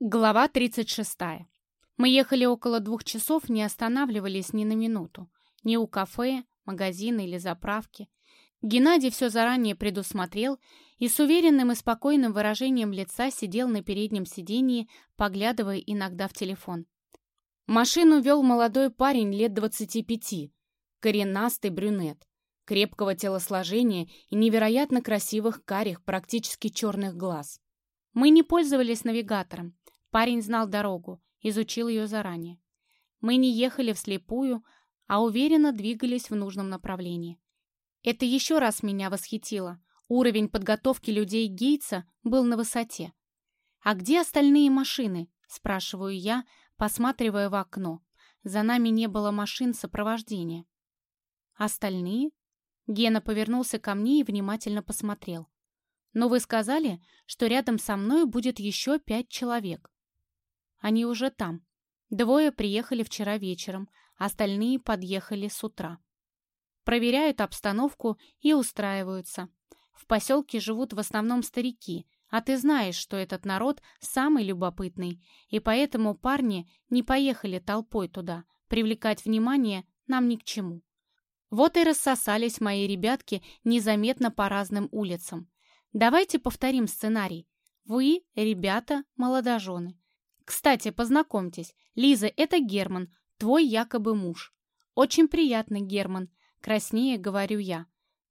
Глава 36. Мы ехали около двух часов, не останавливались ни на минуту. Ни у кафе, магазина или заправки. Геннадий все заранее предусмотрел и с уверенным и спокойным выражением лица сидел на переднем сидении, поглядывая иногда в телефон. Машину вел молодой парень лет 25, коренастый брюнет, крепкого телосложения и невероятно красивых карих, практически черных глаз. Мы не пользовались навигатором, Парень знал дорогу, изучил ее заранее. Мы не ехали вслепую, а уверенно двигались в нужном направлении. Это еще раз меня восхитило. Уровень подготовки людей Гейтса был на высоте. «А где остальные машины?» – спрашиваю я, посматривая в окно. За нами не было машин сопровождения. «Остальные?» Гена повернулся ко мне и внимательно посмотрел. «Но вы сказали, что рядом со мной будет еще пять человек. Они уже там. Двое приехали вчера вечером, остальные подъехали с утра. Проверяют обстановку и устраиваются. В поселке живут в основном старики, а ты знаешь, что этот народ самый любопытный, и поэтому парни не поехали толпой туда. Привлекать внимание нам ни к чему. Вот и рассосались мои ребятки незаметно по разным улицам. Давайте повторим сценарий. Вы, ребята, молодожены. Кстати, познакомьтесь, Лиза, это Герман, твой якобы муж. Очень приятно, Герман, краснее говорю я.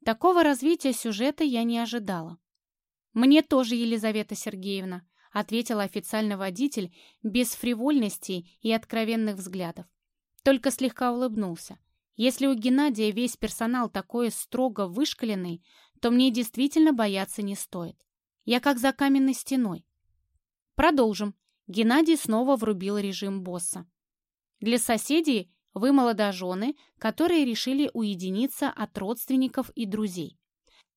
Такого развития сюжета я не ожидала. Мне тоже, Елизавета Сергеевна, ответил официальный водитель без фривольностей и откровенных взглядов. Только слегка улыбнулся. Если у Геннадия весь персонал такой строго вышкаленный, то мне действительно бояться не стоит. Я как за каменной стеной. Продолжим. Геннадий снова врубил режим босса. Для соседей вы молодожены, которые решили уединиться от родственников и друзей.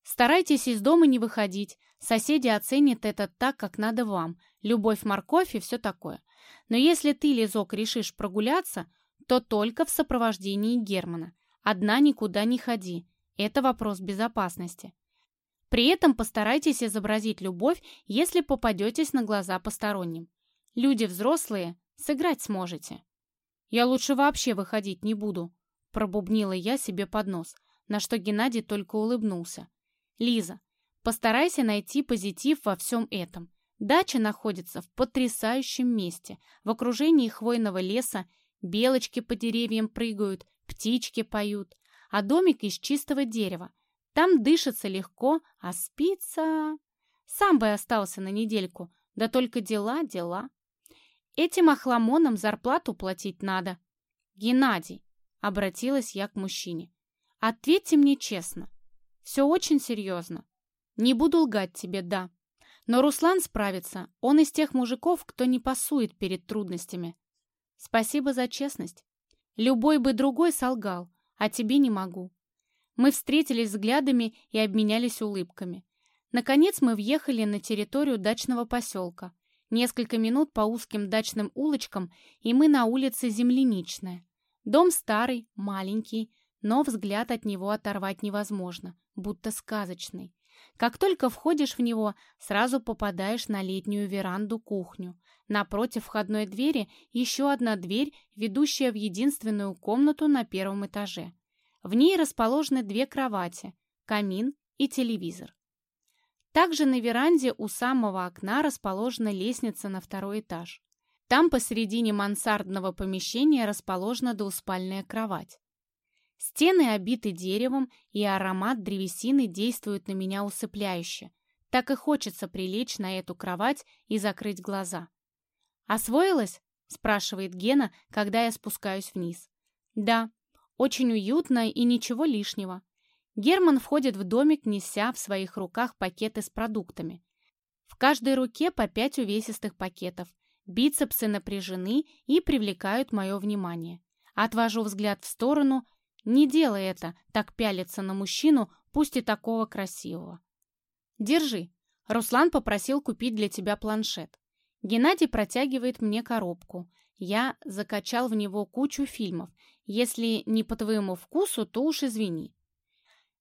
Старайтесь из дома не выходить, соседи оценят это так, как надо вам, любовь, морковь и все такое. Но если ты, Лизок, решишь прогуляться, то только в сопровождении Германа. Одна никуда не ходи, это вопрос безопасности. При этом постарайтесь изобразить любовь, если попадетесь на глаза посторонним. Люди взрослые, сыграть сможете. Я лучше вообще выходить не буду, пробубнила я себе под нос, на что Геннадий только улыбнулся. Лиза, постарайся найти позитив во всем этом. Дача находится в потрясающем месте, в окружении хвойного леса, белочки по деревьям прыгают, птички поют, а домик из чистого дерева. Там дышится легко, а спится... Сам бы остался на недельку, да только дела, дела. Этим охламонам зарплату платить надо. Геннадий, обратилась я к мужчине, ответьте мне честно. Все очень серьезно. Не буду лгать тебе, да. Но Руслан справится. Он из тех мужиков, кто не пасует перед трудностями. Спасибо за честность. Любой бы другой солгал, а тебе не могу. Мы встретились взглядами и обменялись улыбками. Наконец мы въехали на территорию дачного поселка. Несколько минут по узким дачным улочкам, и мы на улице Земляничная. Дом старый, маленький, но взгляд от него оторвать невозможно, будто сказочный. Как только входишь в него, сразу попадаешь на летнюю веранду-кухню. Напротив входной двери еще одна дверь, ведущая в единственную комнату на первом этаже. В ней расположены две кровати, камин и телевизор. Также на веранде у самого окна расположена лестница на второй этаж. Там посередине мансардного помещения расположена двуспальная кровать. Стены обиты деревом, и аромат древесины действует на меня усыпляюще. Так и хочется прилечь на эту кровать и закрыть глаза. «Освоилась?» – спрашивает Гена, когда я спускаюсь вниз. «Да, очень уютно и ничего лишнего. Герман входит в домик, неся в своих руках пакеты с продуктами. В каждой руке по пять увесистых пакетов. Бицепсы напряжены и привлекают мое внимание. Отвожу взгляд в сторону. Не делай это, так пялиться на мужчину, пусть и такого красивого. Держи. Руслан попросил купить для тебя планшет. Геннадий протягивает мне коробку. Я закачал в него кучу фильмов. Если не по твоему вкусу, то уж извини.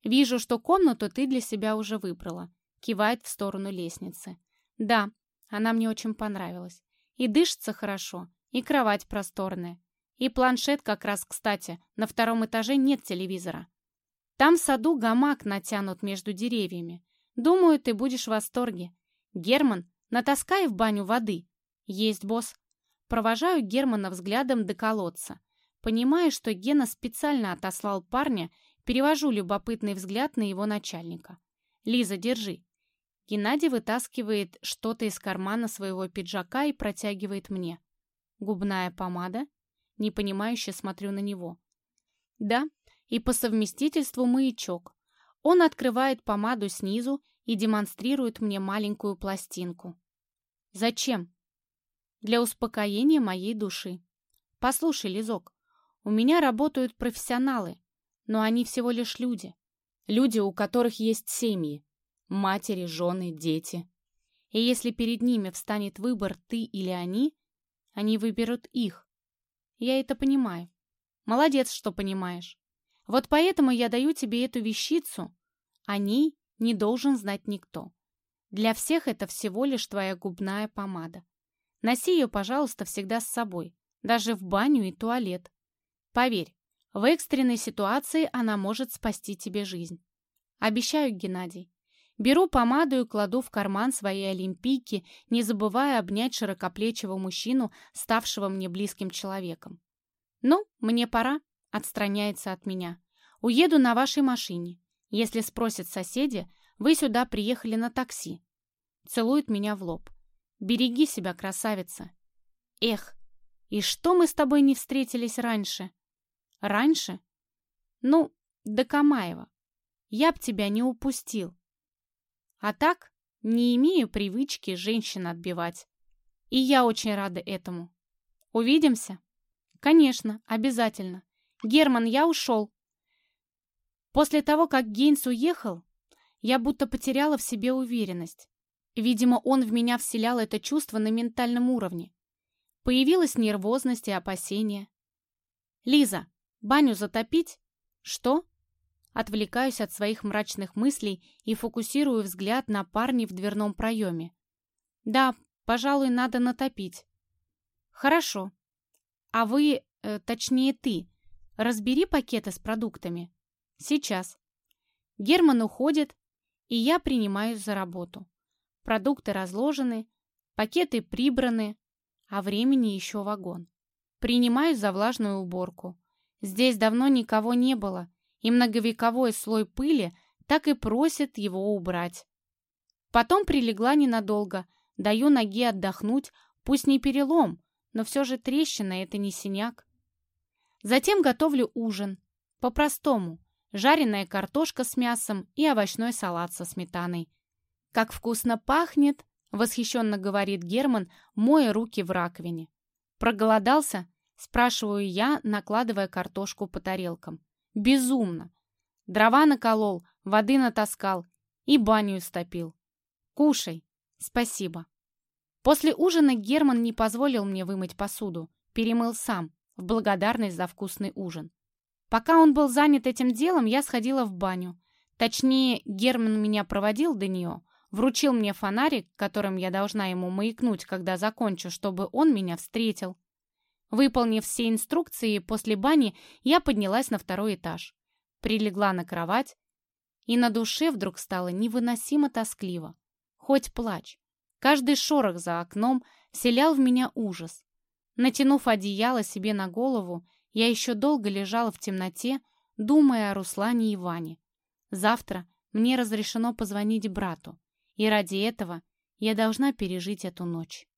«Вижу, что комнату ты для себя уже выбрала», — кивает в сторону лестницы. «Да, она мне очень понравилась. И дышится хорошо, и кровать просторная. И планшет как раз кстати, на втором этаже нет телевизора. Там в саду гамак натянут между деревьями. Думаю, ты будешь в восторге. Герман, натаскай в баню воды. Есть, босс. Провожаю Германа взглядом до колодца. Понимая, что Гена специально отослал парня, перевожу любопытный взгляд на его начальника. «Лиза, держи». Геннадий вытаскивает что-то из кармана своего пиджака и протягивает мне. Губная помада? Непонимающе смотрю на него. Да, и по совместительству маячок. Он открывает помаду снизу и демонстрирует мне маленькую пластинку. Зачем? Для успокоения моей души. Послушай, Лизок, у меня работают профессионалы, но они всего лишь люди. Люди, у которых есть семьи, матери, жены, дети. И если перед ними встанет выбор ты или они, они выберут их. Я это понимаю. Молодец, что понимаешь. Вот поэтому я даю тебе эту вещицу. О ней не должен знать никто. Для всех это всего лишь твоя губная помада. Носи ее, пожалуйста, всегда с собой, даже в баню и туалет. Поверь, в экстренной ситуации она может спасти тебе жизнь. Обещаю, Геннадий. Беру помаду и кладу в карман своей олимпийки, не забывая обнять широкоплечего мужчину, ставшего мне близким человеком. «Ну, мне пора», — отстраняется от меня. «Уеду на вашей машине. Если спросят соседи, вы сюда приехали на такси». Целует меня в лоб. «Береги себя, красавица». «Эх, и что мы с тобой не встретились раньше?» Раньше? Ну, до Камаева. Я б тебя не упустил. А так, не имею привычки женщин отбивать. И я очень рада этому. Увидимся? Конечно, обязательно. Герман, я ушел. После того, как Гейнс уехал, я будто потеряла в себе уверенность. Видимо, он в меня вселял это чувство на ментальном уровне. Появилась нервозность и опасение. «Лиза, Баню затопить? Что? Отвлекаюсь от своих мрачных мыслей и фокусирую взгляд на парня в дверном проеме. Да, пожалуй, надо натопить. Хорошо. А вы, э, точнее ты, разбери пакеты с продуктами. Сейчас. Герман уходит, и я принимаюсь за работу. Продукты разложены, пакеты прибраны, а времени еще вагон. Принимаюсь за влажную уборку. Здесь давно никого не было, и многовековой слой пыли так и просит его убрать. Потом прилегла ненадолго, даю ноге отдохнуть, пусть не перелом, но все же трещина — это не синяк. Затем готовлю ужин. По-простому. Жареная картошка с мясом и овощной салат со сметаной. «Как вкусно пахнет!» — восхищенно говорит Герман, моя руки в раковине. «Проголодался?» Спрашиваю я, накладывая картошку по тарелкам. Безумно. Дрова наколол, воды натаскал и баню истопил. Кушай. Спасибо. После ужина Герман не позволил мне вымыть посуду. Перемыл сам, в благодарность за вкусный ужин. Пока он был занят этим делом, я сходила в баню. Точнее, Герман меня проводил до нее, вручил мне фонарик, которым я должна ему маякнуть, когда закончу, чтобы он меня встретил. Выполнив все инструкции, после бани я поднялась на второй этаж. Прилегла на кровать, и на душе вдруг стало невыносимо тоскливо. Хоть плачь. Каждый шорох за окном вселял в меня ужас. Натянув одеяло себе на голову, я еще долго лежала в темноте, думая о Руслане и Иване. Завтра мне разрешено позвонить брату, и ради этого я должна пережить эту ночь.